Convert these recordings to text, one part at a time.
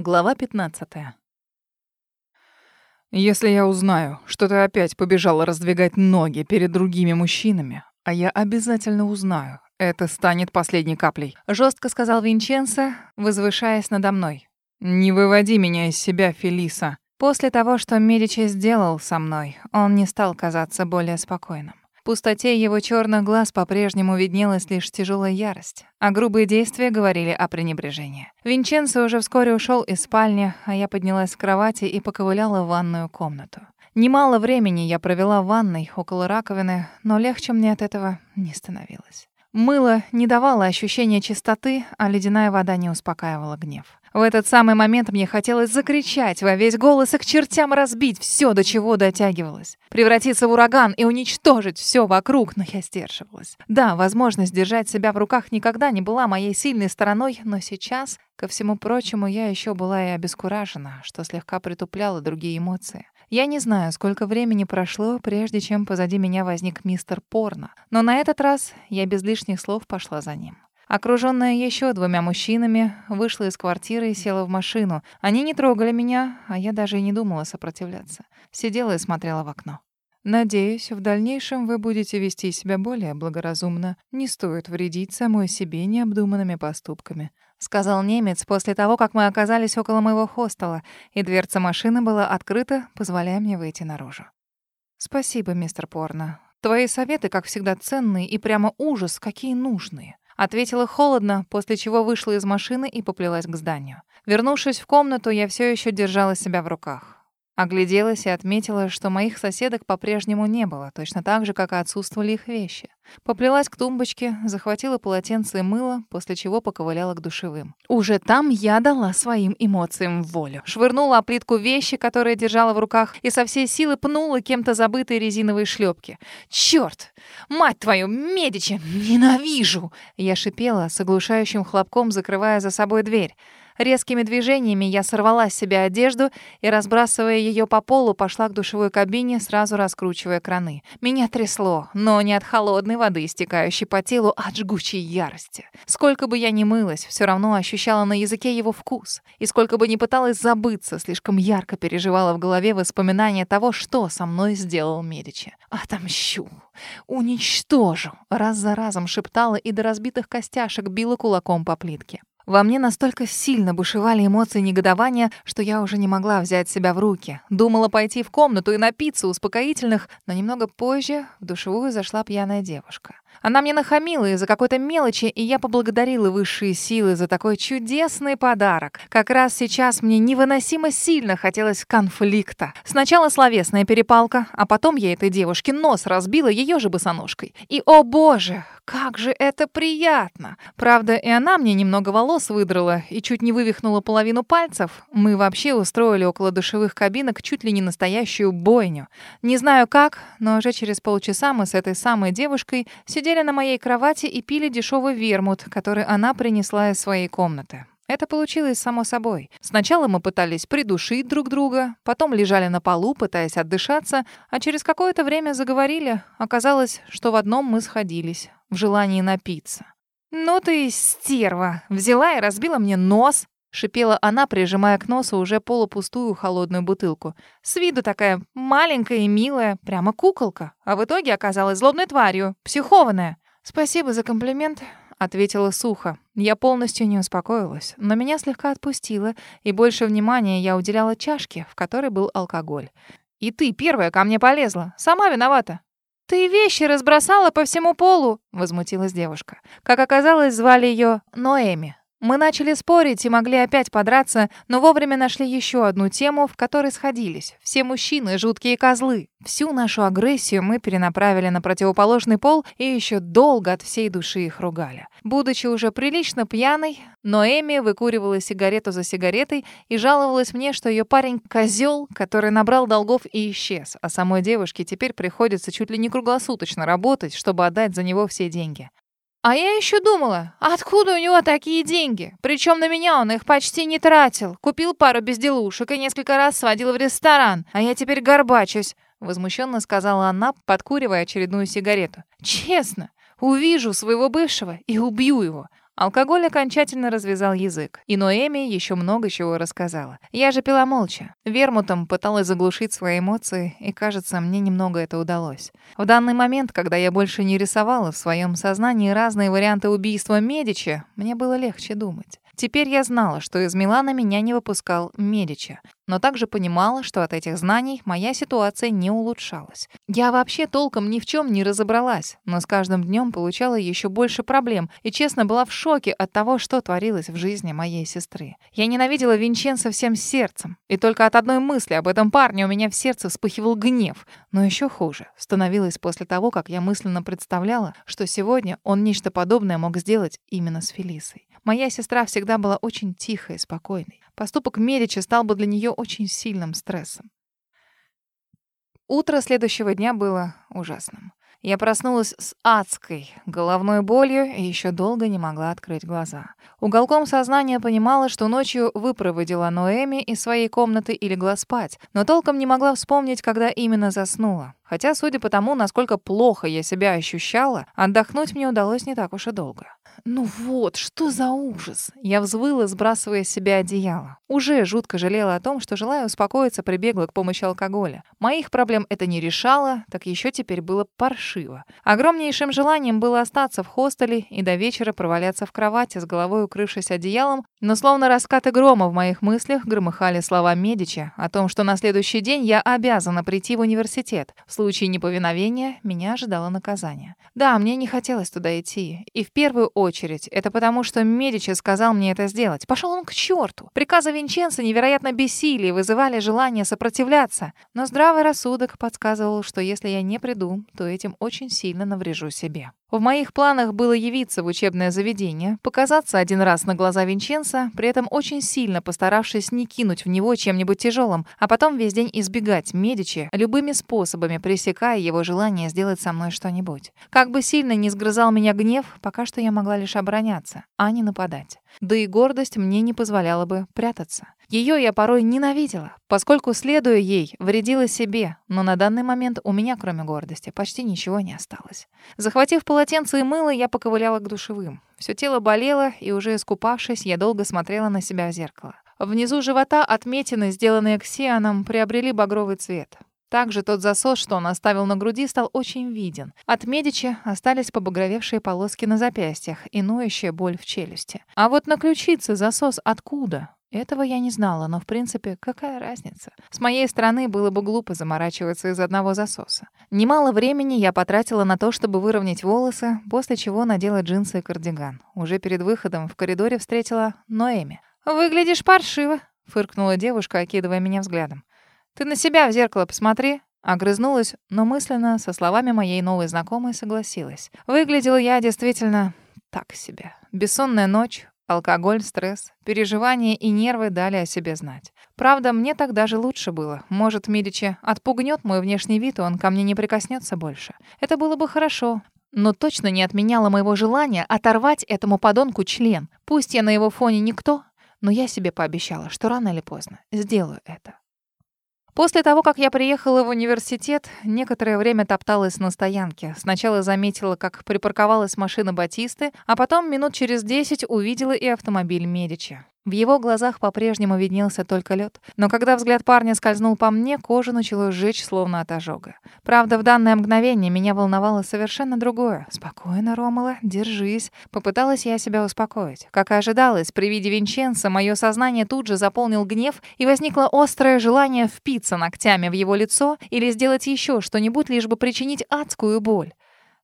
Глава 15. Если я узнаю, что ты опять побежала раздвигать ноги перед другими мужчинами, а я обязательно узнаю, это станет последней каплей, Жестко сказал Винченцо, возвышаясь надо мной. Не выводи меня из себя, Фелиса. После того, что Медичи сделал со мной, он не стал казаться более спокойным. Пустоте его черных глаз по-прежнему виднелась лишь тяжелая ярость, а грубые действия говорили о пренебрежении. Винченцо уже вскоре ушел из спальни, а я поднялась с кровати и поковыляла в ванную комнату. Немало времени я провела в ванной около раковины, но легче мне от этого не становилось. Мыло не давало ощущения чистоты, а ледяная вода не успокаивала гнев. В этот самый момент мне хотелось закричать во весь голос и к чертям разбить все, до чего дотягивалось. Превратиться в ураган и уничтожить все вокруг, но я сдерживалась. Да, возможность держать себя в руках никогда не была моей сильной стороной, но сейчас, ко всему прочему, я еще была и обескуражена, что слегка притупляло другие эмоции. Я не знаю, сколько времени прошло, прежде чем позади меня возник мистер Порно, но на этот раз я без лишних слов пошла за ним. Окружённая еще двумя мужчинами, вышла из квартиры и села в машину. Они не трогали меня, а я даже и не думала сопротивляться. Сидела и смотрела в окно. Надеюсь, в дальнейшем вы будете вести себя более благоразумно. Не стоит вредить самой себе необдуманными поступками, сказал немец после того, как мы оказались около моего хостела, и дверца машины была открыта, позволяя мне выйти наружу. Спасибо, мистер Порно. Твои советы, как всегда, ценные и прямо ужас, какие нужные. Ответила холодно, после чего вышла из машины и поплелась к зданию. Вернувшись в комнату, я все еще держала себя в руках. Огляделась и отметила, что моих соседок по-прежнему не было, точно так же, как и отсутствовали их вещи. Поплелась к тумбочке, захватила полотенце и мыло, после чего поковыляла к душевым. Уже там я дала своим эмоциям волю. Швырнула о плитку вещи, которые держала в руках, и со всей силы пнула кем-то забытые резиновые шлепки. «Чёрт! Мать твою, Медичи! Ненавижу!» Я шипела, с оглушающим хлопком закрывая за собой дверь. Резкими движениями я сорвала с себя одежду и, разбрасывая ее по полу, пошла к душевой кабине, сразу раскручивая краны. Меня трясло, но не от холодной воды, стекающей по телу, а от жгучей ярости. Сколько бы я ни мылась, все равно ощущала на языке его вкус. И сколько бы ни пыталась забыться, слишком ярко переживала в голове воспоминания того, что со мной сделал Медичи. «Отомщу! Уничтожу!» Раз за разом шептала и до разбитых костяшек била кулаком по плитке. Во мне настолько сильно бушевали эмоции негодования, что я уже не могла взять себя в руки. Думала пойти в комнату и напиться успокоительных, но немного позже в душевую зашла пьяная девушка. Она мне нахамила из-за какой-то мелочи, и я поблагодарила высшие силы за такой чудесный подарок. Как раз сейчас мне невыносимо сильно хотелось конфликта. Сначала словесная перепалка, а потом я этой девушке нос разбила ее же босоножкой. И, о боже, как же это приятно! Правда, и она мне немного волос выдрала и чуть не вывихнула половину пальцев. Мы вообще устроили около душевых кабинок чуть ли не настоящую бойню. Не знаю как, но уже через полчаса мы с этой самой девушкой сидели на моей кровати и пили дешевый вермут, который она принесла из своей комнаты. Это получилось само собой. Сначала мы пытались придушить друг друга, потом лежали на полу, пытаясь отдышаться, а через какое-то время заговорили. Оказалось, что в одном мы сходились — в желании напиться. «Ну ты стерва! Взяла и разбила мне нос!» — шипела она, прижимая к носу уже полупустую холодную бутылку. «С виду такая маленькая и милая, прямо куколка, а в итоге оказалась злобной тварью, психованная». «Спасибо за комплимент», — ответила сухо. Я полностью не успокоилась, но меня слегка отпустило, и больше внимания я уделяла чашке, в которой был алкоголь. «И ты первая ко мне полезла. Сама виновата». «Ты вещи разбросала по всему полу», — возмутилась девушка. Как оказалось, звали ее Ноэми. Мы начали спорить и могли опять подраться, но вовремя нашли еще одну тему, в которой сходились. Все мужчины — жуткие козлы. Всю нашу агрессию мы перенаправили на противоположный пол и еще долго от всей души их ругали. Будучи уже прилично пьяной, Ноэми выкуривала сигарету за сигаретой и жаловалась мне, что ее парень — козел, который набрал долгов и исчез, а самой девушке теперь приходится чуть ли не круглосуточно работать, чтобы отдать за него все деньги. А я еще думала, откуда у него такие деньги? Причем на меня он их почти не тратил. Купил пару безделушек и несколько раз сводил в ресторан. А я теперь горбачусь. Возмущенно сказала она, подкуривая очередную сигарету. Честно, увижу своего бывшего и убью его. Алкоголь окончательно развязал язык, и Ноэми еще много чего рассказала. Я же пила молча. Вермутом пыталась заглушить свои эмоции, и, кажется, мне немного это удалось. В данный момент, когда я больше не рисовала в своем сознании разные варианты убийства Медичи, мне было легче думать. Теперь я знала, что из Милана меня не выпускал Медичи, но также понимала, что от этих знаний моя ситуация не улучшалась. Я вообще толком ни в чем не разобралась, но с каждым днем получала еще больше проблем и, честно, была в шоке от того, что творилось в жизни моей сестры. Я ненавидела Винченца всем сердцем, и только от одной мысли об этом парне у меня в сердце вспыхивал гнев. Но еще хуже становилось после того, как я мысленно представляла, что сегодня он нечто подобное мог сделать именно с Фелисой. Моя сестра всегда была очень тихой и спокойной. Поступок Медичи стал бы для нее очень сильным стрессом. Утро следующего дня было ужасным. Я проснулась с адской головной болью и еще долго не могла открыть глаза. Уголком сознания понимала, что ночью выпроводила Ноэми из своей комнаты и легла спать, но толком не могла вспомнить, когда именно заснула. Хотя, судя по тому, насколько плохо я себя ощущала, отдохнуть мне удалось не так уж и долго. Ну вот, что за ужас! Я взвыла, сбрасывая с себя одеяло. Уже жутко жалела о том, что, желая успокоиться, прибегла к помощи алкоголя. Моих проблем это не решало, так еще теперь было паршиво. Огромнейшим желанием было остаться в хостеле и до вечера проваляться в кровати, с головой укрывшись одеялом, но словно раскаты грома в моих мыслях громыхали слова Медича о том, что на следующий день я обязана прийти в университет. В случае неповиновения меня ожидало наказание. Да, мне не хотелось туда идти. И в первую очередь очередь. Это потому, что Медичи сказал мне это сделать. Пошел он к черту. Приказы Винченца невероятно бесили и вызывали желание сопротивляться. Но здравый рассудок подсказывал, что если я не приду, то этим очень сильно наврежу себе. В моих планах было явиться в учебное заведение, показаться один раз на глаза Винченца, при этом очень сильно постаравшись не кинуть в него чем-нибудь тяжелым, а потом весь день избегать Медичи, любыми способами пресекая его желание сделать со мной что-нибудь. Как бы сильно не сгрызал меня гнев, пока что я могла лишь обороняться, а не нападать. Да и гордость мне не позволяла бы прятаться. Ее я порой ненавидела, поскольку, следуя ей, вредила себе, но на данный момент у меня, кроме гордости, почти ничего не осталось. Захватив полотенце и мыло, я поковыляла к душевым. Все тело болело, и уже искупавшись, я долго смотрела на себя в зеркало. Внизу живота отметины, сделанные ксианом, приобрели багровый цвет. Также тот засос, что он оставил на груди, стал очень виден. От Медичи остались побагровевшие полоски на запястьях и ноющая боль в челюсти. А вот на ключице засос откуда? Этого я не знала, но, в принципе, какая разница? С моей стороны было бы глупо заморачиваться из одного засоса. Немало времени я потратила на то, чтобы выровнять волосы, после чего надела джинсы и кардиган. Уже перед выходом в коридоре встретила Ноэми. «Выглядишь паршиво», — фыркнула девушка, окидывая меня взглядом. «Ты на себя в зеркало посмотри». Огрызнулась, но мысленно со словами моей новой знакомой согласилась. Выглядела я действительно так себе. Бессонная ночь, алкоголь, стресс, переживания и нервы дали о себе знать. Правда, мне так даже лучше было. Может, Медичи отпугнет мой внешний вид, и он ко мне не прикоснется больше. Это было бы хорошо. Но точно не отменяло моего желания оторвать этому подонку член. Пусть я на его фоне никто, но я себе пообещала, что рано или поздно сделаю это. После того, как я приехала в университет, некоторое время топталась на стоянке. Сначала заметила, как припарковалась машина Батисты, а потом минут через десять увидела и автомобиль Медичи. В его глазах по-прежнему виднелся только лед, но когда взгляд парня скользнул по мне, кожу начало сжечь словно от ожога. Правда, в данное мгновение меня волновало совершенно другое. «Спокойно, Ромала, держись». Попыталась я себя успокоить. Как и ожидалось, при виде Винченца мое сознание тут же заполнил гнев, и возникло острое желание впиться ногтями в его лицо или сделать еще что-нибудь, лишь бы причинить адскую боль.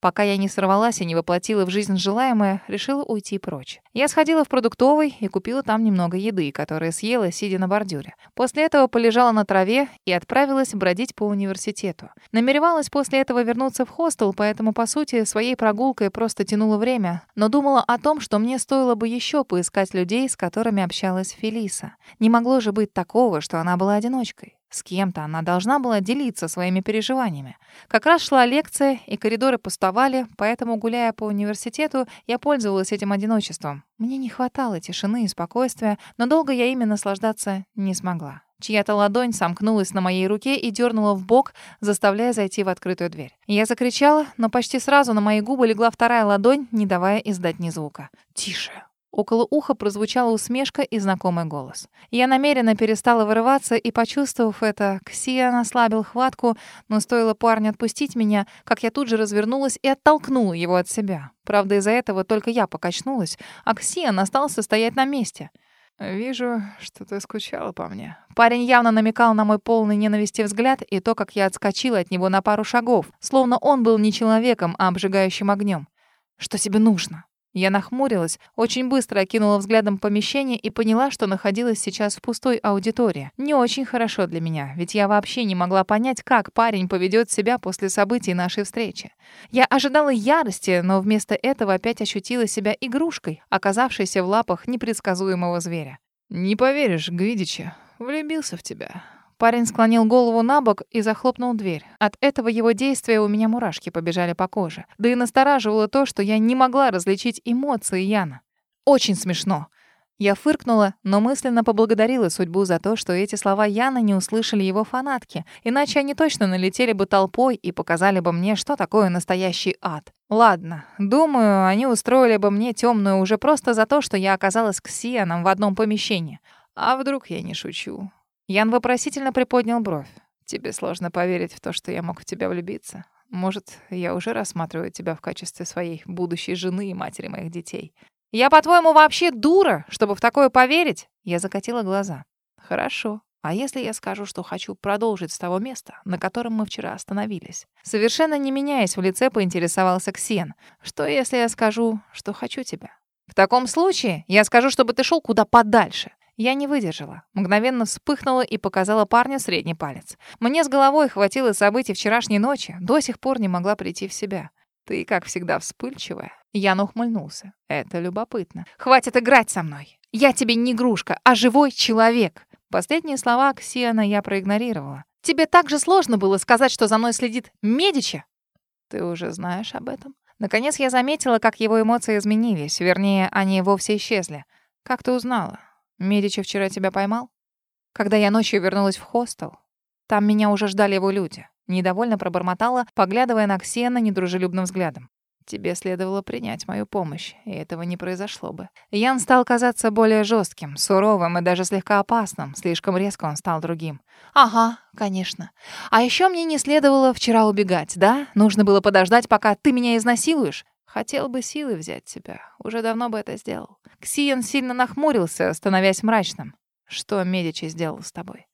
Пока я не сорвалась и не воплотила в жизнь желаемое, решила уйти прочь. Я сходила в продуктовый и купила там немного еды, которую съела, сидя на бордюре. После этого полежала на траве и отправилась бродить по университету. Намеревалась после этого вернуться в хостел, поэтому, по сути, своей прогулкой просто тянула время, но думала о том, что мне стоило бы еще поискать людей, с которыми общалась Фелиса. Не могло же быть такого, что она была одиночкой. С кем-то она должна была делиться своими переживаниями. Как раз шла лекция, и коридоры пустовали, поэтому, гуляя по университету, я пользовалась этим одиночеством. Мне не хватало тишины и спокойствия, но долго я ими наслаждаться не смогла. Чья-то ладонь сомкнулась на моей руке и дернула в бок, заставляя зайти в открытую дверь. Я закричала, но почти сразу на мои губы легла вторая ладонь, не давая издать ни звука. «Тише!» Около уха прозвучала усмешка и знакомый голос. Я намеренно перестала вырываться, и, почувствовав это, Ксиан ослабил хватку, но стоило парню отпустить меня, как я тут же развернулась и оттолкнула его от себя. Правда, из-за этого только я покачнулась, а Ксиан остался стоять на месте. «Вижу, что ты скучала по мне». Парень явно намекал на мой полный ненависти взгляд и то, как я отскочила от него на пару шагов, словно он был не человеком, а обжигающим огнем. «Что тебе нужно?» Я нахмурилась, очень быстро окинула взглядом помещение и поняла, что находилась сейчас в пустой аудитории. Не очень хорошо для меня, ведь я вообще не могла понять, как парень поведет себя после событий нашей встречи. Я ожидала ярости, но вместо этого опять ощутила себя игрушкой, оказавшейся в лапах непредсказуемого зверя. «Не поверишь, Гвидичи, влюбился в тебя». Парень склонил голову на бок и захлопнул дверь. От этого его действия у меня мурашки побежали по коже. Да и настораживало то, что я не могла различить эмоции Яна. Очень смешно. Я фыркнула, но мысленно поблагодарила судьбу за то, что эти слова Яна не услышали его фанатки, иначе они точно налетели бы толпой и показали бы мне, что такое настоящий ад. Ладно, думаю, они устроили бы мне темную уже просто за то, что я оказалась с Сианом в одном помещении. А вдруг я не шучу? Ян вопросительно приподнял бровь. «Тебе сложно поверить в то, что я мог в тебя влюбиться. Может, я уже рассматриваю тебя в качестве своей будущей жены и матери моих детей. Я, по-твоему, вообще дура, чтобы в такое поверить?» Я закатила глаза. «Хорошо. А если я скажу, что хочу продолжить с того места, на котором мы вчера остановились?» Совершенно не меняясь в лице, поинтересовался Ксен. «Что, если я скажу, что хочу тебя?» «В таком случае я скажу, чтобы ты шел куда подальше. Я не выдержала. Мгновенно вспыхнула и показала парню средний палец. Мне с головой хватило событий вчерашней ночи. До сих пор не могла прийти в себя. Ты, как всегда, вспыльчивая. Ян ухмыльнулся. Это любопытно. Хватит играть со мной. Я тебе не игрушка, а живой человек. Последние слова Ксиана я проигнорировала. Тебе так же сложно было сказать, что за мной следит Медичи? Ты уже знаешь об этом? Наконец я заметила, как его эмоции изменились. Вернее, они вовсе исчезли. Как ты узнала? Медичи вчера тебя поймал? Когда я ночью вернулась в хостел, там меня уже ждали его люди. Недовольно пробормотала, поглядывая на Ксена недружелюбным взглядом. Тебе следовало принять мою помощь, и этого не произошло бы. Ян стал казаться более жестким, суровым и даже слегка опасным. Слишком резко он стал другим. Ага, конечно. А еще мне не следовало вчера убегать, да? Нужно было подождать, пока ты меня изнасилуешь. Хотел бы силы взять тебя. Уже давно бы это сделал. Ксиен сильно нахмурился, становясь мрачным. Что Медичи сделал с тобой?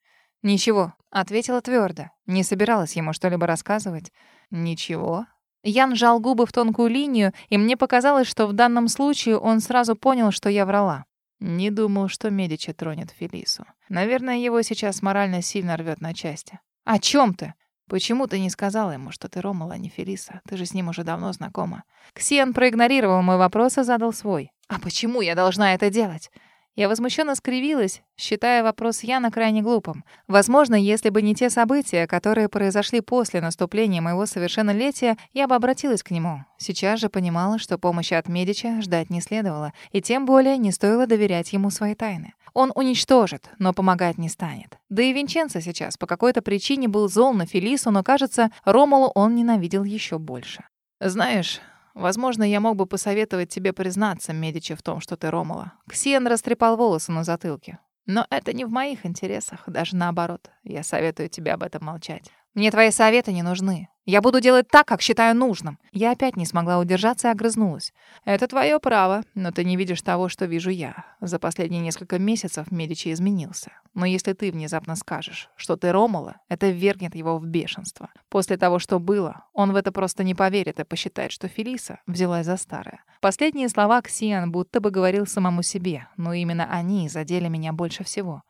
Ничего, ответила твердо. Не собиралась ему что-либо рассказывать. Ничего. Ян сжал губы в тонкую линию, и мне показалось, что в данном случае он сразу понял, что я врала. Не думал, что Медичи тронет Фелису. Наверное, его сейчас морально сильно рвет на части. «О чем ты?» «Почему ты не сказала ему, что ты Ромала, а не Фелиса? Ты же с ним уже давно знакома». Ксен проигнорировал мой вопрос и задал свой. «А почему я должна это делать?» Я возмущенно скривилась, считая вопрос Яна крайне глупым. Возможно, если бы не те события, которые произошли после наступления моего совершеннолетия, я бы обратилась к нему. Сейчас же понимала, что помощи от Медича ждать не следовало, и тем более не стоило доверять ему свои тайны. Он уничтожит, но помогать не станет. Да и Винченцо сейчас по какой-то причине был зол на Фелису, но, кажется, Ромулу он ненавидел еще больше. «Знаешь, Возможно, я мог бы посоветовать тебе признаться, Медичи, в том, что ты Ромала. Ксен растрепал волосы на затылке. Но это не в моих интересах, даже наоборот. Я советую тебе об этом молчать. Мне твои советы не нужны. Я буду делать так, как считаю нужным. Я опять не смогла удержаться и огрызнулась. Это твое право, но ты не видишь того, что вижу я. За последние несколько месяцев Медичи изменился. Но если ты внезапно скажешь, что ты Ромала, это ввергнет его в бешенство. После того, что было, он в это просто не поверит и посчитает, что Фелиса взялась за старое. Последние слова Ксиан будто бы говорил самому себе, но именно они задели меня больше всего.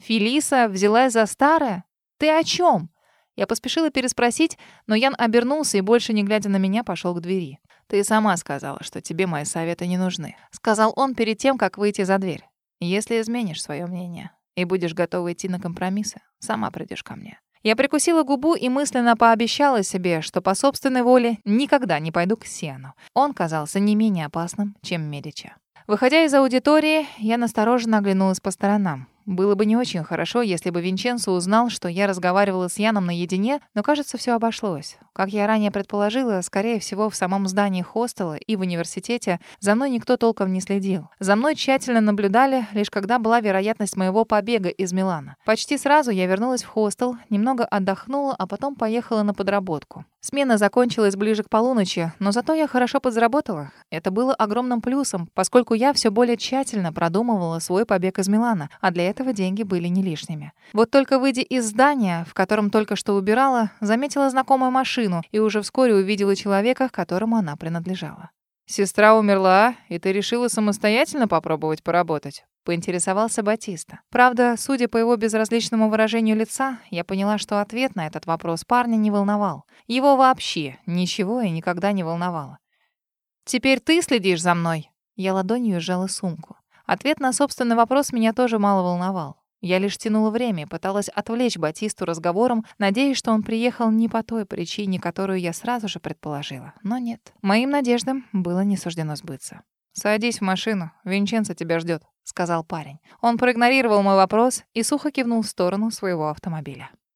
«Фелиса взялась за старое? Ты о чем? Я поспешила переспросить, но Ян обернулся и, больше не глядя на меня, пошел к двери. «Ты сама сказала, что тебе мои советы не нужны», — сказал он перед тем, как выйти за дверь. «Если изменишь свое мнение, и будешь готова идти на компромиссы, сама придешь ко мне. Я прикусила губу и мысленно пообещала себе, что по собственной воле никогда не пойду к Сену. Он казался не менее опасным, чем Медича. Выходя из аудитории, я настороженно оглянулась по сторонам. Было бы не очень хорошо, если бы Винченцо узнал, что я разговаривала с Яном наедине, но, кажется, все обошлось. Как я ранее предположила, скорее всего, в самом здании хостела и в университете за мной никто толком не следил. За мной тщательно наблюдали, лишь когда была вероятность моего побега из Милана. Почти сразу я вернулась в хостел, немного отдохнула, а потом поехала на подработку. Смена закончилась ближе к полуночи, но зато я хорошо подзаработала. Это было огромным плюсом, поскольку я все более тщательно продумывала свой побег из Милана, а для этого деньги были не лишними. Вот только выйдя из здания, в котором только что убирала, заметила знакомую машину и уже вскоре увидела человека, которому она принадлежала. «Сестра умерла, и ты решила самостоятельно попробовать поработать?» поинтересовался Батиста. Правда, судя по его безразличному выражению лица, я поняла, что ответ на этот вопрос парня не волновал. Его вообще ничего и никогда не волновало. «Теперь ты следишь за мной?» Я ладонью сжала сумку. Ответ на собственный вопрос меня тоже мало волновал. Я лишь тянула время, пыталась отвлечь Батисту разговором, надеясь, что он приехал не по той причине, которую я сразу же предположила. Но нет. Моим надеждам было не суждено сбыться. «Садись в машину, Винченцо тебя ждет», — сказал парень. Он проигнорировал мой вопрос и сухо кивнул в сторону своего автомобиля.